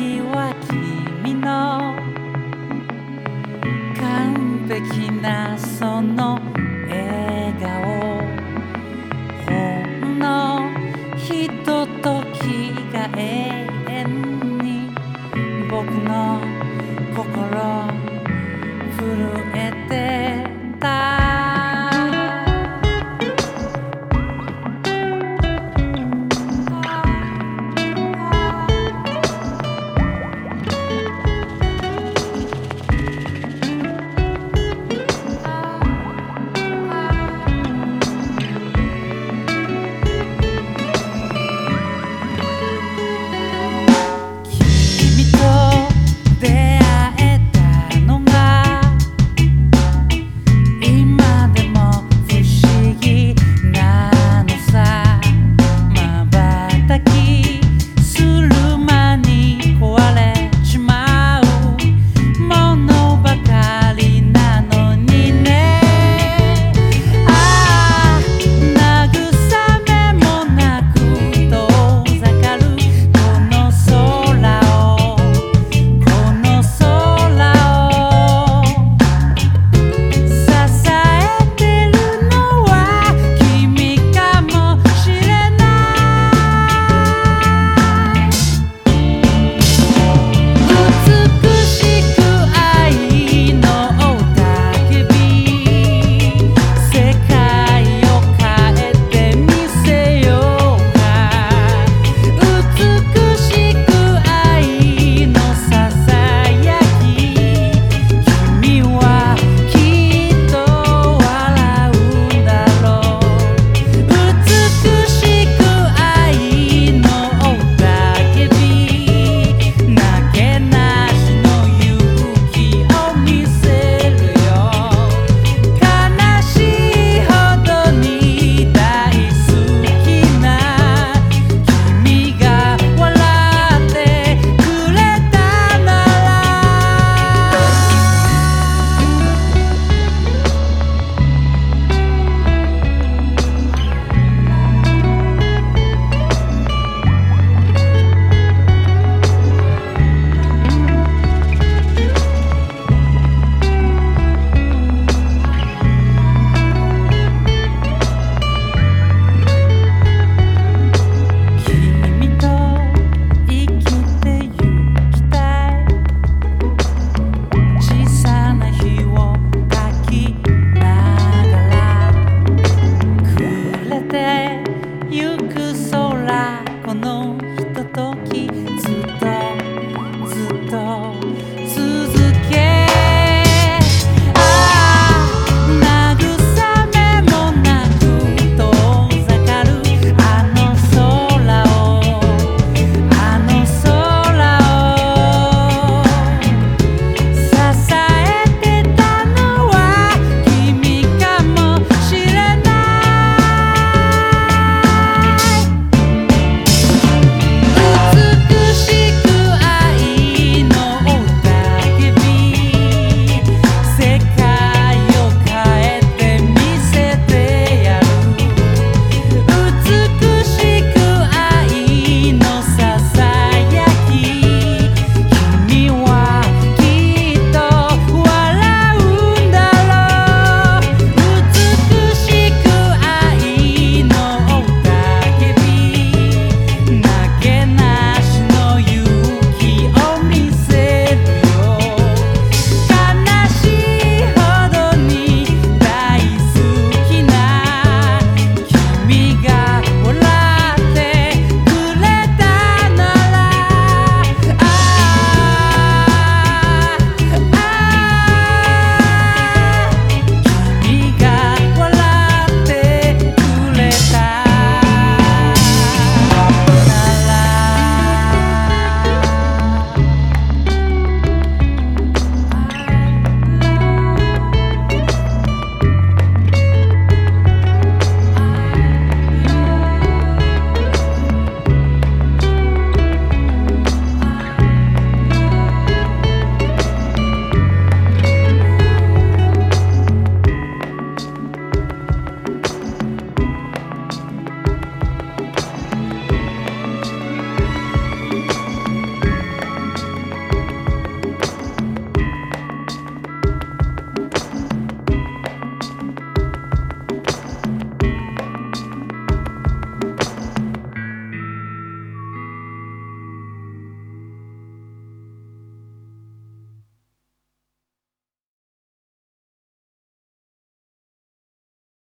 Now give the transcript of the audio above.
日は君の完璧なその笑顔ほんのひとときが永遠に僕の心